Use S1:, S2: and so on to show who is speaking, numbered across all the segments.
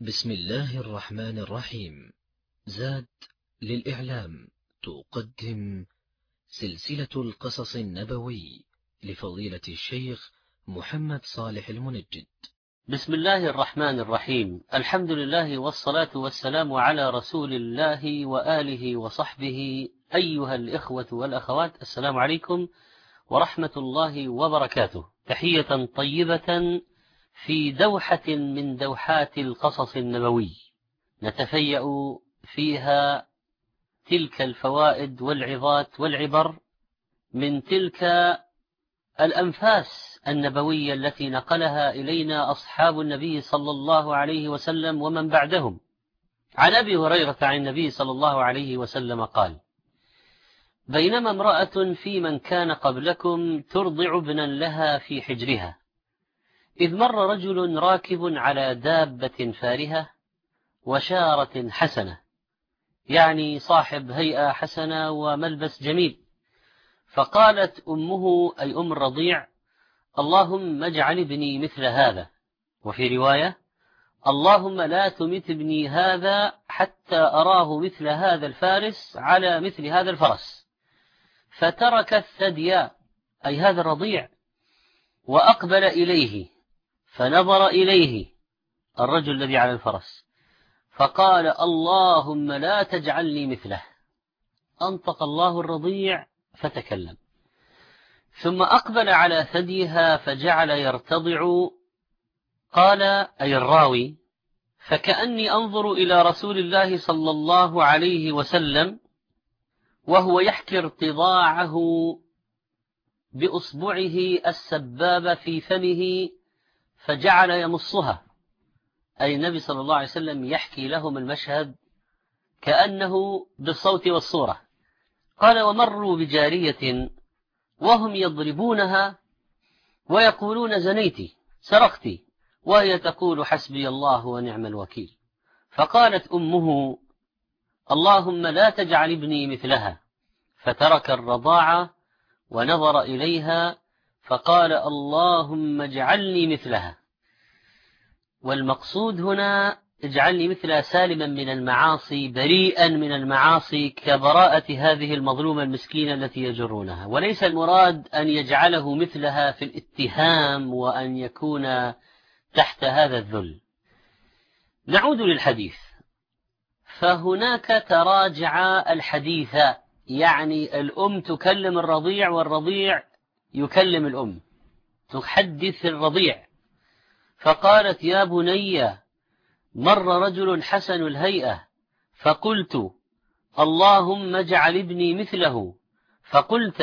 S1: بسم الله الرحمن الرحيم. زاد للإعلام. تقدم سلسلة القصص النبوي لفضيلة الشيخ محمد صالح المنجد.
S2: بسم الله الرحمن الرحيم. الحمد لله والصلاة والسلام على رسول الله وآله وصحبه. أيها الإخوة والأخوات السلام عليكم ورحمة الله وبركاته. تحية طيبة في دوحة من دوحات القصص النبوي. نتفيأ فيها تلك الفوائد والعظات والعبر من تلك الأنفاس النبوية التي نقلها إلينا أصحاب النبي صلى الله عليه وسلم ومن بعدهم. عن أبي هريرة عن النبي صلى الله عليه وسلم قال بينما امرأة في من كان قبلكم ترضع ابنا لها في حجرها إذ مر رجل راكب على دابة فارهة وشارة حسنة يعني صاحب هيئة حسنة وملبس جميل. فقالت أمه أي أم الرضيع اللهم اجعل ابني مثل هذا. وفي رواية اللهم لا تمت ابني هذا حتى أراه مثل هذا الفارس على مثل هذا الفرس. فترك الثدي أي هذا الرضيع وأقبل إليه. فنظر إليه الرجل الذي على الفرس فقال اللهم لا تجعلني مثله. أنطق الله الرضيع فتكلم. ثم أقبل على ثديها فجعل يرتضع قال أي الراوي؟ فكأني أنظر إلى رسول الله صلى الله عليه وسلم وهو يحكي ارتضاعه بأصبعه السبابة في فمه فجعل يمصها. أي النبي صلى الله عليه وسلم يحكي لهم المشهد كأنه بالصوت والصورة. قال ومروا بجارية وهم يضربونها ويقولون زنيتي سرقتي وهي تقول حسبي الله ونعم الوكيل. فقالت أمه اللهم لا تجعل ابني مثلها. فترك الرضاعة ونظر إليها فقال اللهم اجعلني مثلها. والمقصود هنا اجعلني مثلها سالما من المعاصي بريئا من المعاصي كبراءة هذه المظلومة المسكينة التي يجرونها. وليس المراد أن يجعله مثلها في الاتهام وأن يكون تحت هذا الذل. نعود للحديث. فهناك تراجع الحديث يعني الأم تكلم الرضيع والرضيع يكلم الأم. تحدث الرضيع. فقالت يا بني مر رجل حسن الهيئة فقلت اللهم اجعل ابني مثله. فقلت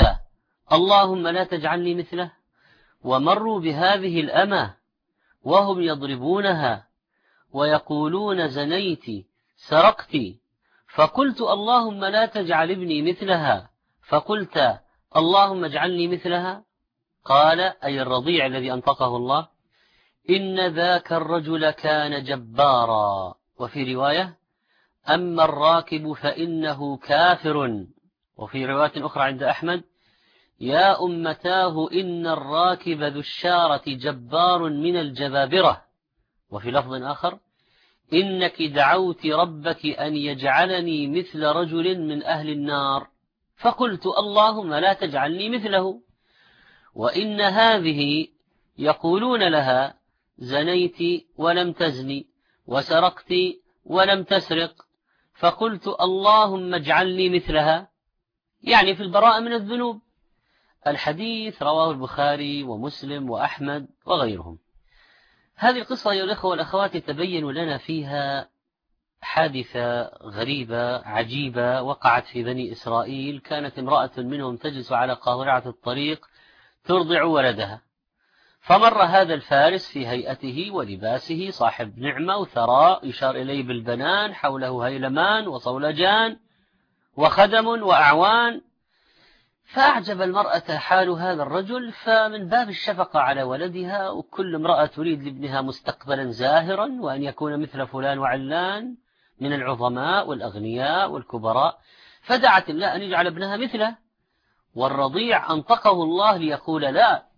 S2: اللهم لا تجعلني مثله. ومروا بهذه الأمة وهم يضربونها ويقولون زنيت سرقت. فقلت اللهم لا تجعل ابني مثلها. فقلت اللهم اجعلني مثلها. قال أي الرضيع الذي أنطقه الله؟ إن ذاك الرجل كان جبارا. وفي رواية أما الراكب فإنه كافر. وفي رواية أخرى عند أحمد يا أمتاه إن الراكب ذو الشارة جبار من الجبابرة. وفي لفظ آخر إنك دعوت ربك أن يجعلني مثل رجل من أهل النار. فقلت اللهم لا تجعلني مثله. وإن هذه يقولون لها زنيت ولم تزني وسرقت ولم تسرق. فقلت اللهم اجعلني مثلها يعني في البراءة من الذنوب. الحديث رواه البخاري ومسلم وأحمد وغيرهم. هذه القصة أيها الأخوة والأخوات تبين لنا فيها حادثة غريبة عجيبة وقعت في بني إسرائيل. كانت امرأة منهم تجلس على قاطرة الطريق ترضع ولدها. فمر هذا الفارس في هيئته ولباسه صاحب نعمة وثراء يشار إليه بالبنان حوله هيلمان وصولجان وخدم وأعوان. فأعجب المرأة حال هذا الرجل فمن باب الشفقة على ولدها وكل امرأة تريد لابنها مستقبلا زاهرا وأن يكون مثل فلان وعلان من العظماء والأغنياء والكبراء. فدعت الله أن يجعل ابنها مثله والرضيع أنطقه الله ليقول لا.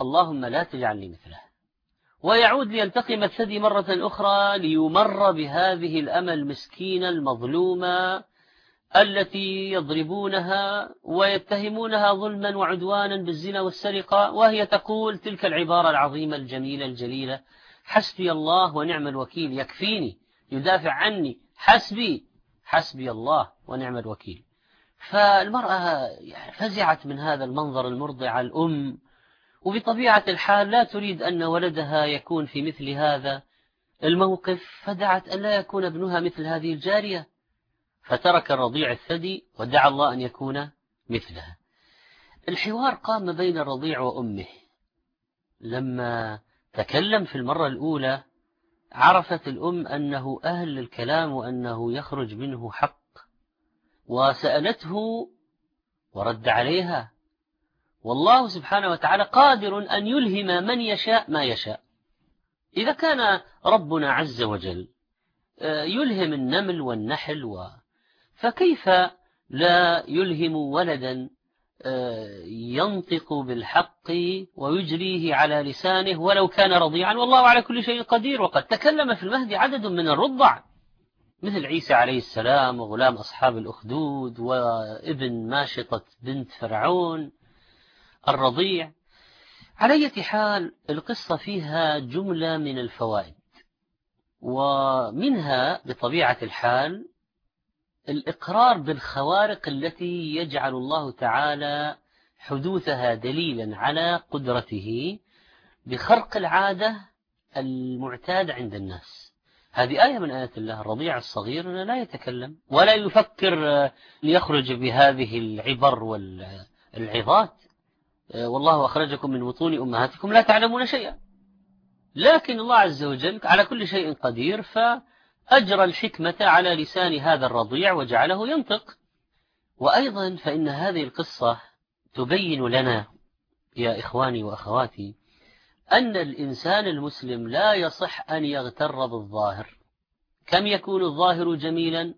S2: اللهم لا تجعلني مثله. ويعود ليلتقم الثدي مرة أخرى ليمر بهذه الأمة المسكينة المظلومة التي يضربونها ويتهمونها ظلما وعدوانا بالزنا والسرقة وهي تقول تلك العبارة العظيمة الجميلة الجليلة حسبي الله ونعم الوكيل يكفيني يدافع عني حسبي حسبي الله ونعم الوكيل. فالمرأة يعني فزعت من هذا المنظر المرضع الأم وبطبيعة الحال لا تريد أن ولدها يكون في مثل هذا الموقف فدعت أن لا يكون ابنها مثل هذه الجارية. فترك الرضيع الثدي ودعا الله أن يكون مثلها. الحوار قام بين الرضيع وأمه. لما تكلم في المرة الأولى عرفت الأم أنه أهل للكلام وأنه يخرج منه حق وسألته ورد عليها والله سبحانه وتعالى قادر أن يلهم من يشاء ما يشاء. إذا كان ربنا عز وجل آه، يلهم النمل والنحل و فكيف لا يلهم ولدا آه، ينطق بالحق ويجريه على لسانه ولو كان رضيعا؟ والله على كل شيء قدير. وقد تكلم في المهد عدد من الرضع مثل عيسى عليه السلام وغلام أصحاب الأخدود وابن ماشطة بنت فرعون. الرضيع. على أي حال القصة فيها جملة من الفوائد ومنها بطبيعة الحال الإقرار بالخوارق التي يجعل الله تعالى حدوثها دليلا على قدرته بخرق العادة المعتاد عند الناس. هذه آية من آيات الله الرضيع الصغير لا يتكلم ولا يفكر ليخرج بهذه العبر والعظات. والله أخرجكم من بطون أمهاتكم لا تعلمون شيئا. لكن الله عز وجل على كل شيء قدير فأجرى الحكمة على لسان هذا الرضيع وجعله ينطق. وأيضا فإن هذه القصة تبين لنا يا إخواني وأخواتي أن الإنسان المسلم لا يصح أن يغتر بالظاهر. كم يكون الظاهر جميلا؟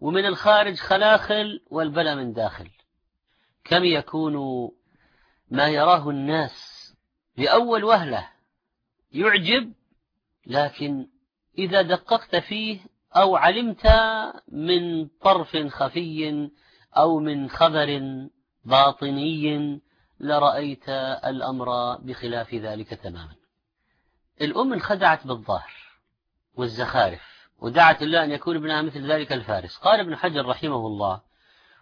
S2: ومن الخارج خلاخل والبلا من داخل. كم يكون ما يراه الناس لأول وهلة يعجب لكن إذا دققت فيه أو علمت من طرف خفي أو من خبر باطني لرأيت الأمر بخلاف ذلك تماما. الأم انخدعت بالظاهر والزخارف ودعت الله أن يكون ابنها مثل ذلك الفارس. قال ابن حجر رحمه الله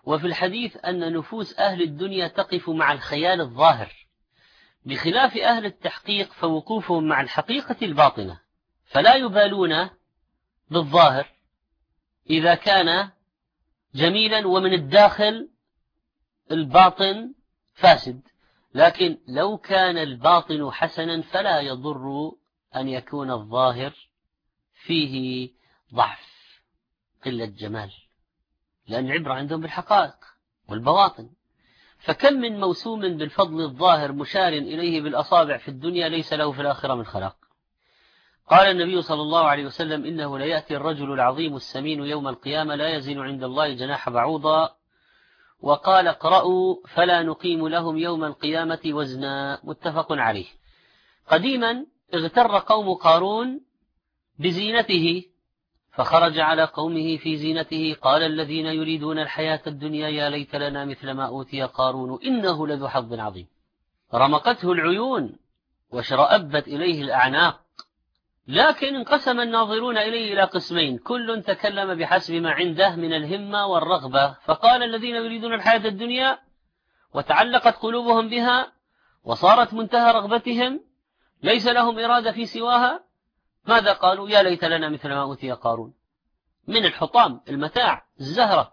S2: وفي الحديث أن نفوس أهل الدنيا تقف مع الخيال الظاهر. بخلاف أهل التحقيق فوقوفهم مع الحقيقة الباطنة. فلا يبالون بالظاهر إذا كان جميلا ومن الداخل الباطن فاسد. لكن لو كان الباطن حسنا فلا يضر أن يكون الظاهر فيه ضعف. قلة جمال. لأن العبرة عندهم بالحقائق والبواطن. فكم من موسوم بالفضل الظاهر مشار إليه بالأصابع في الدنيا ليس له في الآخرة من خلاق. قال النبي صلى الله عليه وسلم إنه ليأتي الرجل العظيم السمين يوم القيامة لا يزن عند الله جناح بعوضا وقال اقرأوا فلا نقيم لهم يوم القيامة وزنا. متفق عليه. قديما اغتر قوم قارون بزينته فخرج على قومه في زينته قال الذين يريدون الحياة الدنيا يا ليت لنا مثل ما أوتي قارون إنه لذو حظ عظيم. رمقته العيون وشرأبت إليه الأعناق. لكن انقسم الناظرون إليه إلى قسمين كل تكلم بحسب ما عنده من الهمة والرغبة. فقال الذين يريدون الحياة الدنيا وتعلقت قلوبهم بها وصارت منتهى رغبتهم ليس لهم إرادة في سواها. ماذا قالوا؟ يا ليت لنا مثل ما أوتي قارون. من الحطام المتاع الزهرة.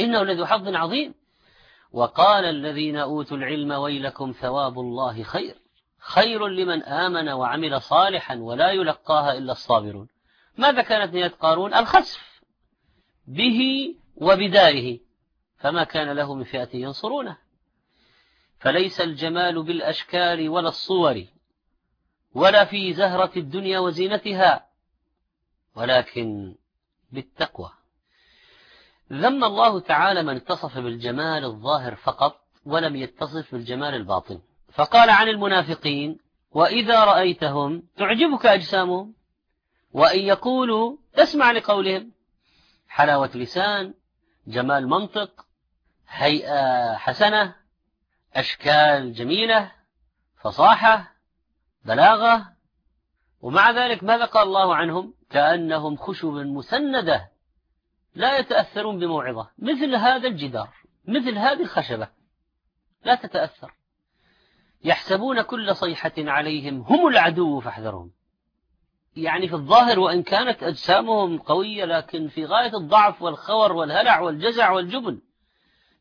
S2: إنه لذو حظ عظيم. وقال الذين أوتوا العلم ويلكم ثواب الله خير. خير لمن آمن وعمل صالحا ولا يلقاها إلا الصابرون. ماذا كانت نية قارون؟ الخسف. به وبداره. فما كان له من فئة ينصرونه. فليس الجمال بالأشكال ولا الصور. ولا في زهرة الدنيا وزينتها ولكن بالتقوى. ذم الله تعالى من اتصف بالجمال الظاهر فقط ولم يتصف بالجمال الباطن. فقال عن المنافقين وإذا رأيتهم تعجبك أجسامهم؟ وإن يقولوا تسمع لقولهم. حلاوة لسان جمال منطق هيئة حسنة أشكال جميلة فصاحة بلاغة ومع ذلك ماذا قال الله عنهم؟ كأنهم خشب مسندة لا يتأثرون بموعظة. مثل هذا الجدار مثل هذه الخشبة لا تتأثر. يحسبون كل صيحة عليهم هم العدو فاحذرهم. يعني في الظاهر وإن كانت أجسامهم قوية لكن في غاية الضعف والخور والهلع والجزع والجبن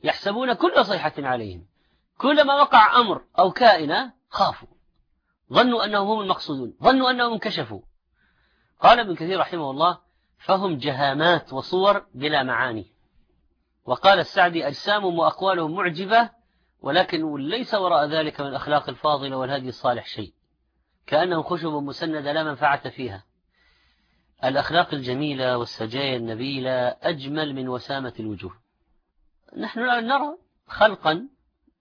S2: يحسبون كل صيحة عليهم. كلما وقع أمر أو كائنة خافوا. ظنوا أنهم هم المقصودون ظنوا أنهم انكشفوا. قال ابن كثير رحمه الله فهم جهامات وصور بلا معاني وقال السعدي أجسامهم وأقوالهم معجبة ولكن ليس وراء ذلك من الأخلاق الفاضلة والهدي الصالح شيء. كأنهم خشب مسندة لا منفعة فيها. الأخلاق الجميلة والسجايا النبيلة أجمل من وسامة الوجوه نحن نرى خلقا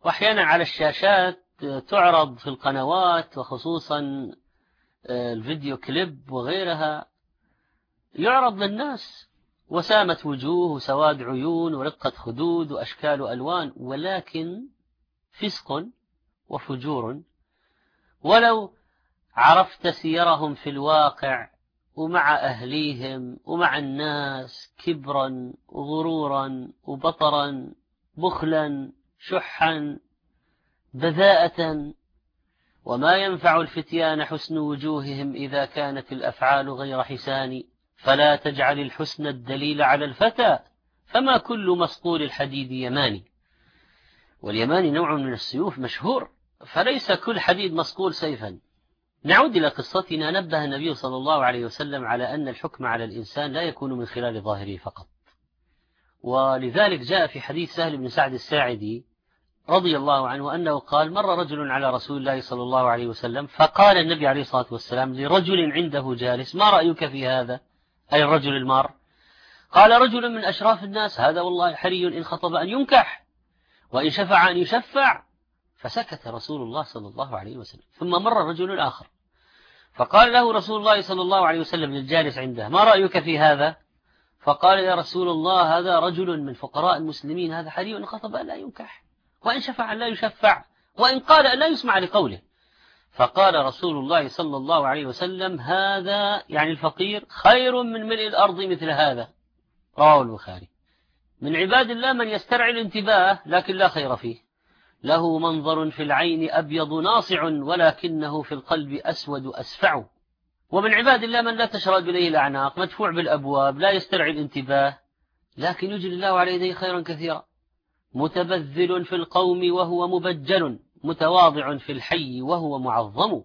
S2: وأحيانا على الشاشات تعرض في القنوات وخصوصا آه، الفيديو كليب وغيرها. يعرض للناس وسامة وجوه وسواد عيون ورقة خدود وأشكال وألوان ولكن فسق وفجور. ولو عرفت سيرهم في الواقع ومع أهليهم ومع الناس كبرا وغرورا وبطرا بخلا شحا بذاءة وما ينفع الفتيان حسن وجوههم إذا كانت الأفعال غير حسان فلا تجعل الحسن الدليل على الفتى فما كل مسطول الحديد يماني. واليماني نوع من السيوف مشهور فليس كل حديد مسطول سيفا. نعود إلى قصتنا نبه النبي صلى الله عليه وسلم على أن الحكم على الإنسان لا يكون من خلال ظاهره فقط. ولذلك جاء في حديث سهل بن سعد الساعدي رضي الله عنه أنه قال مر رجل على رسول الله صلى الله عليه وسلم فقال النبي عليه الصلاة والسلام لرجل عنده جالس ما رأيك في هذا؟ أي الرجل المار؟ قال رجل من أشراف الناس هذا والله حري إن خطب أن ينكح وإن شفع أن يشفع. فسكت رسول الله صلى الله عليه وسلم. ثم مر رجل آخر فقال له رسول الله صلى الله عليه وسلم للجالس عنده ما رأيك في هذا؟ فقال يا رسول الله هذا رجل من فقراء المسلمين هذا حري إن خطب أن لا ينكح. وإن شفع لا يشفع وإن قال لا يسمع لقوله. فقال رسول الله صلى الله عليه وسلم هذا يعني الفقير خير من ملء الأرض مثل هذا. رواه البخاري. من عباد الله من يسترعي الانتباه لكن لا خير فيه. له منظر في العين أبيض ناصع ولكنه في القلب أسود أسفع. ومن عباد الله من لا تشرد إليه الأعناق مدفوع بالأبواب لا يسترعي الانتباه لكن يجري الله على يديه خيرا كثيرا. متبذل في القوم وهو مبجل متواضع في الحي وهو معظم.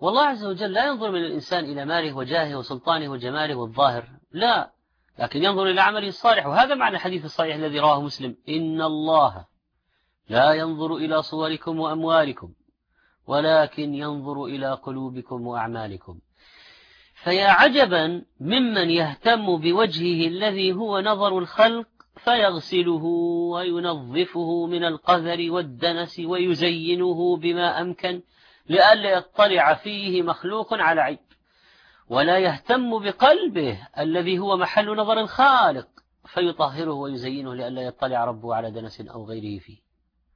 S2: والله عز وجل لا ينظر من الإنسان إلى ماله وجاهه وسلطانه وجماله والظاهر لا لكن ينظر إلى عمله الصالح. وهذا معنى الحديث الصحيح الذي رواه مسلم. إن الله لا ينظر إلى صوركم وأموالكم ولكن ينظر إلى قلوبكم وأعمالكم. فيا عجبا ممن يهتم بوجهه الذي هو نظر الخلق فيغسله وينظفه من القذر والدنس ويزينه بما أمكن لئلا يطلع فيه مخلوق على عيب. ولا يهتم بقلبه الذي هو محل نظر الخالق فيطهره ويزينه لئلا يطلع ربه على دنس أو غيره فيه.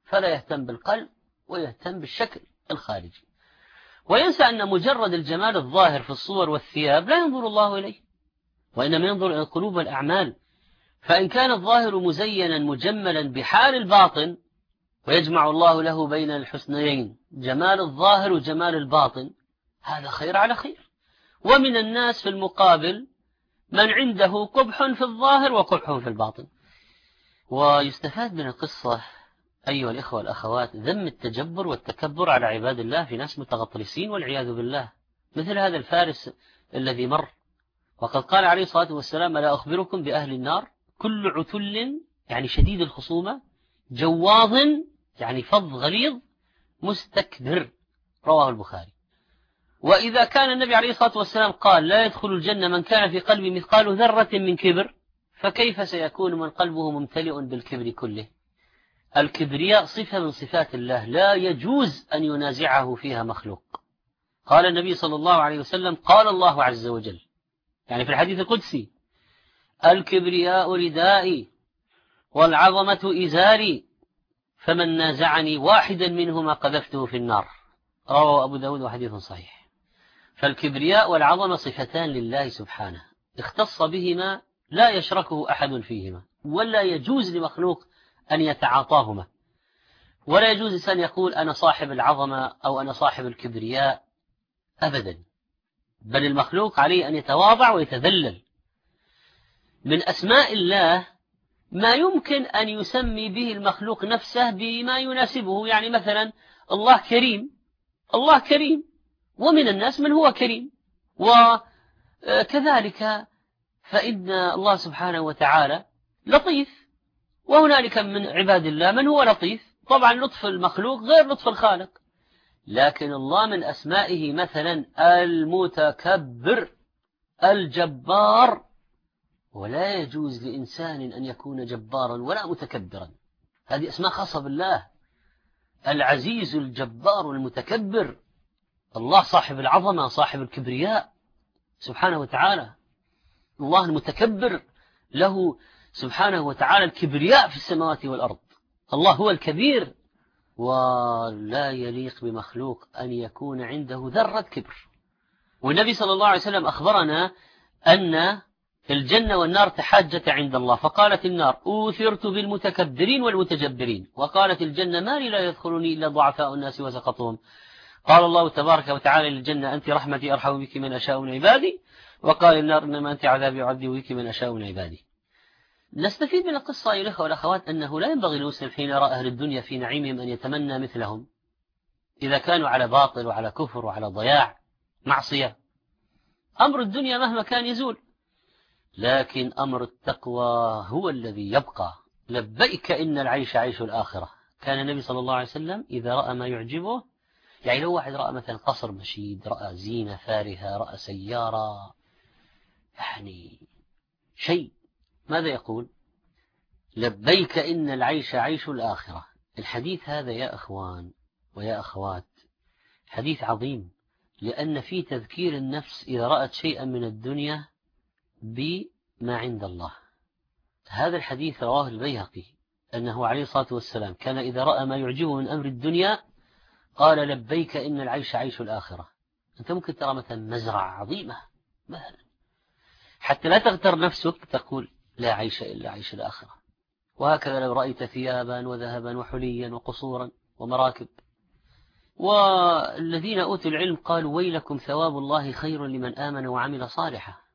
S2: فلا يهتم بالقلب ويهتم بالشكل الخارجي. وينسى أن مجرد الجمال الظاهر في الصور والثياب لا ينظر الله إليه وإنما ينظر إلى القلوب والأعمال فإن كان الظاهر مزينا مجملا بحال الباطن ويجمع الله له بين الحسنيين جمال الظاهر وجمال الباطن هذا خير على خير. ومن الناس في المقابل من عنده قبح في الظاهر وقبح في الباطن. ويستفاد من القصة أيها الإخوة والأخوات ذم التجبر والتكبر على عباد الله في ناس متغطرسين والعياذ بالله. مثل هذا الفارس الذي مر وقد قال عليه الصلاة والسلام ألا أخبركم بأهل النار؟ كل عتل يعني شديد الخصومة جواظ يعني فظ غليظ مستكبر رواه البخاري. وإذا كان النبي عليه الصلاة والسلام قال لا يدخل الجنة من كان في قلبه مثقال ذرة من كبر فكيف سيكون من قلبه ممتلئ بالكبر كله؟ الكبرياء صفة من صفات الله لا يجوز أن ينازعه فيها مخلوق. قال النبي صلى الله عليه وسلم قال الله عز وجل يعني في الحديث القدسي الكبرياء ردائي والعظمة إزاري فمن نازعني واحدا منهما قذفته في النار. رواه أبو داود وحديث صحيح. فالكبرياء والعظمة صفتان لله سبحانه. اختص بهما لا يشركه أحد فيهما ولا يجوز لمخلوق أن يتعاطاهما. ولا يجوز إنسان يقول أنا صاحب العظمة أو أنا صاحب الكبرياء أبدا. بل المخلوق عليه أن يتواضع ويتذلل. من أسماء الله ما يمكن أن يسمي به المخلوق نفسه بما يناسبه. يعني مثلا الله كريم الله كريم ومن الناس من هو كريم. وكذلك فإن الله سبحانه وتعالى لطيف وهنالك من عباد الله من هو لطيف. طبعا لطف المخلوق غير لطف الخالق. لكن الله من أسمائه مثلا المتكبر الجبار. ولا يجوز لإنسان أن يكون جبارا ولا متكبرا. هذه أسماء خاصة بالله. العزيز الجبار المتكبر الله صاحب العظمة صاحب الكبرياء سبحانه وتعالى. الله المتكبر له سبحانه وتعالى الكبرياء في السماوات والأرض. الله هو الكبير ولا يليق بمخلوق أن يكون عنده ذرة كبر. والنبي صلى الله عليه وسلم أخبرنا أن الجنة والنار تحاجت عند الله. فقالت النار أوثرت بالمتكبرين والمتجبرين. وقالت الجنة ما لي لا يدخلني إلا ضعفاء الناس وسقطهم قال الله تبارك وتعالى للجنة أنت رحمتي أرحم بك من أشاء من عبادي. وقال النار إنما أنت عذابي أعذب بك من أشاء من عبادي. نستفيد من القصة أيها الأخوة والأخوات أنه لا ينبغي للمسلم حين يرى أهل الدنيا في نعيمهم أن يتمنى مثلهم. إذا كانوا على باطل وعلى كفر وعلى ضياع معصية أمر الدنيا مهما كان يزول. لكن أمر التقوى هو الذي يبقى. لبيك إن العيش عيش الآخرة. كان النبي صلى الله عليه وسلم إذا رأى ما يعجبه يعني لو واحد رأى مثلا قصر مشيد رأى زينة فارهة رأى سيارة يعني شيء ماذا يقول؟ لبيك إن العيش عيش الآخرة. الحديث هذا يا أخوان ويا أخوات حديث عظيم لأن في تذكير النفس إذا رأت شيئا من الدنيا بما عند الله. هذا الحديث رواه البيهقي أنه عليه الصلاة والسلام كان إذا رأى ما يعجبه من أمر الدنيا قال لبيك إن العيش عيش الآخرة. أنت ممكن ترى مثلا مزرعة عظيمة مثلا. حتى لا تغتر نفسك تقول لا عيش إلا عيش الآخرة. وهكذا لو رأيت ثيابا وذهبا وحليا وقصورا ومراكب. والذين أوتوا العلم قالوا ويلكم ثواب الله خير لمن آمن وعمل صالحا.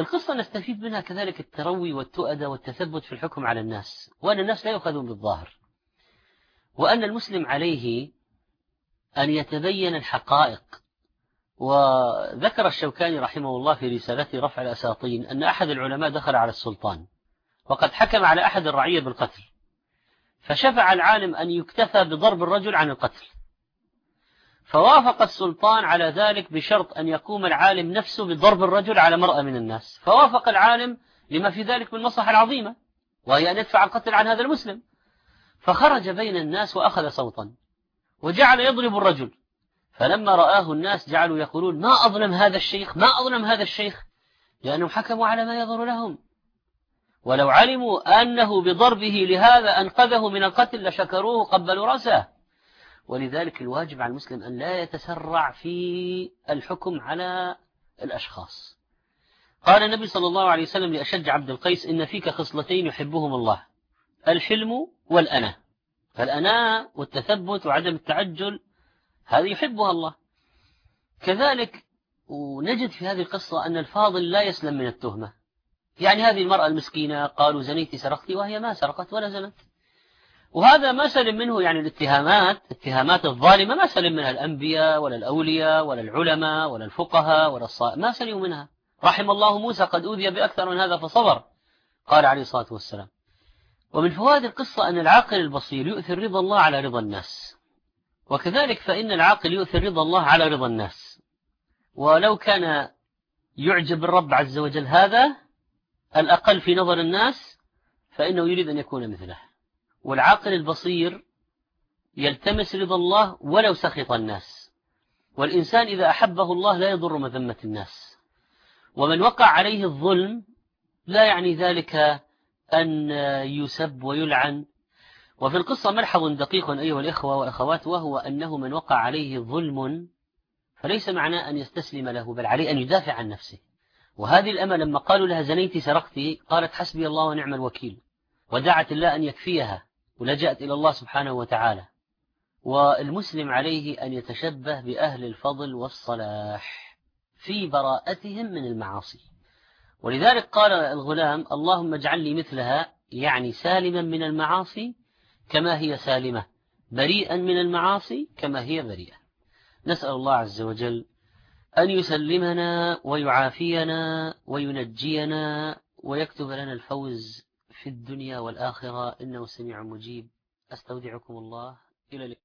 S2: القصة نستفيد منها كذلك التروي والتؤدى والتثبت في الحكم على الناس وأن الناس لا يؤخذون بالظاهر وأن المسلم عليه أن يتبين الحقائق. وذكر الشوكاني رحمه الله في رسالته رفع الأساطين أن أحد العلماء دخل على السلطان وقد حكم على أحد الرعية بالقتل فشفع العالم أن يكتفى بضرب الرجل عن القتل. فوافق السلطان على ذلك بشرط أن يقوم العالم نفسه بضرب الرجل على مرأة من الناس. فوافق العالم لما في ذلك من المصلحة العظيمة وهي أن يدفع القتل عن هذا المسلم. فخرج بين الناس وأخذ صوتا وجعل يضرب الرجل. فلما رآه الناس جعلوا يقولون ما أظلم هذا الشيخ ما أظلم هذا الشيخ؟ لأنهم حكموا على ما يظهر لهم. ولو علموا أنه بضربه لهذا أنقذه من القتل لشكروه قبلوا رأسه. ولذلك الواجب على المسلم أن لا يتسرع في الحكم على الأشخاص. قال النبي صلى الله عليه وسلم لأشج عبد القيس إن فيك خصلتين يحبهم الله الحلم والأنا. فالأناء والتثبت وعدم التعجل هذه يحبها الله. كذلك ونجد في هذه القصة أن الفاضل لا يسلم من التهمة. يعني هذه المرأة المسكينة قالوا زنيت سرقتي وهي ما سرقت ولا زنت. وهذا ما سلم منه يعني الاتهامات اتهامات الظالمة ما سلم منها الأنبياء ولا الأولياء ولا العلماء ولا الفقهاء ولا الصائم ما سلموا منها. رحم الله موسى قد أوذي بأكثر من هذا فصبر. قال عليه الصلاة والسلام. ومن فوائد القصة أن العاقل البصير يؤثر رضا الله على رضا الناس. وكذلك فإن العاقل يؤثر رضا الله على رضا الناس. ولو كان يعجب الرب عز وجل هذا الأقل في نظر الناس فإنه يريد أن يكون مثله. والعاقل البصير يلتمس رضا الله ولو سخط الناس. والإنسان إذا أحبه الله لا يضر مذمة الناس. ومن وقع عليه الظلم لا يعني ذلك أن يسب ويلعن. وفي القصة ملحظ دقيق أيها الإخوة والأخوات وهو أنه من وقع عليه ظلم فليس معناه أن يستسلم له بل عليه أن يدافع عن نفسه. وهذه الأمة لما قالوا لها زنيتي سرقتي قالت حسبي الله ونعم الوكيل ودعت الله أن يكفيها. ولجأت إلى الله سبحانه وتعالى. والمسلم عليه أن يتشبه بأهل الفضل والصلاح في براءتهم من المعاصي. ولذلك قال الغلام اللهم اجعل لي مثلها يعني سالما من المعاصي كما هي سالمة بريئا من المعاصي كما هي بريئة. نسأل الله عز وجل أن يسلمنا ويعافينا وينجينا ويكتب لنا الفوز في الدنيا والآخرة إنه سميع مجيب. أستودعكم الله. إلى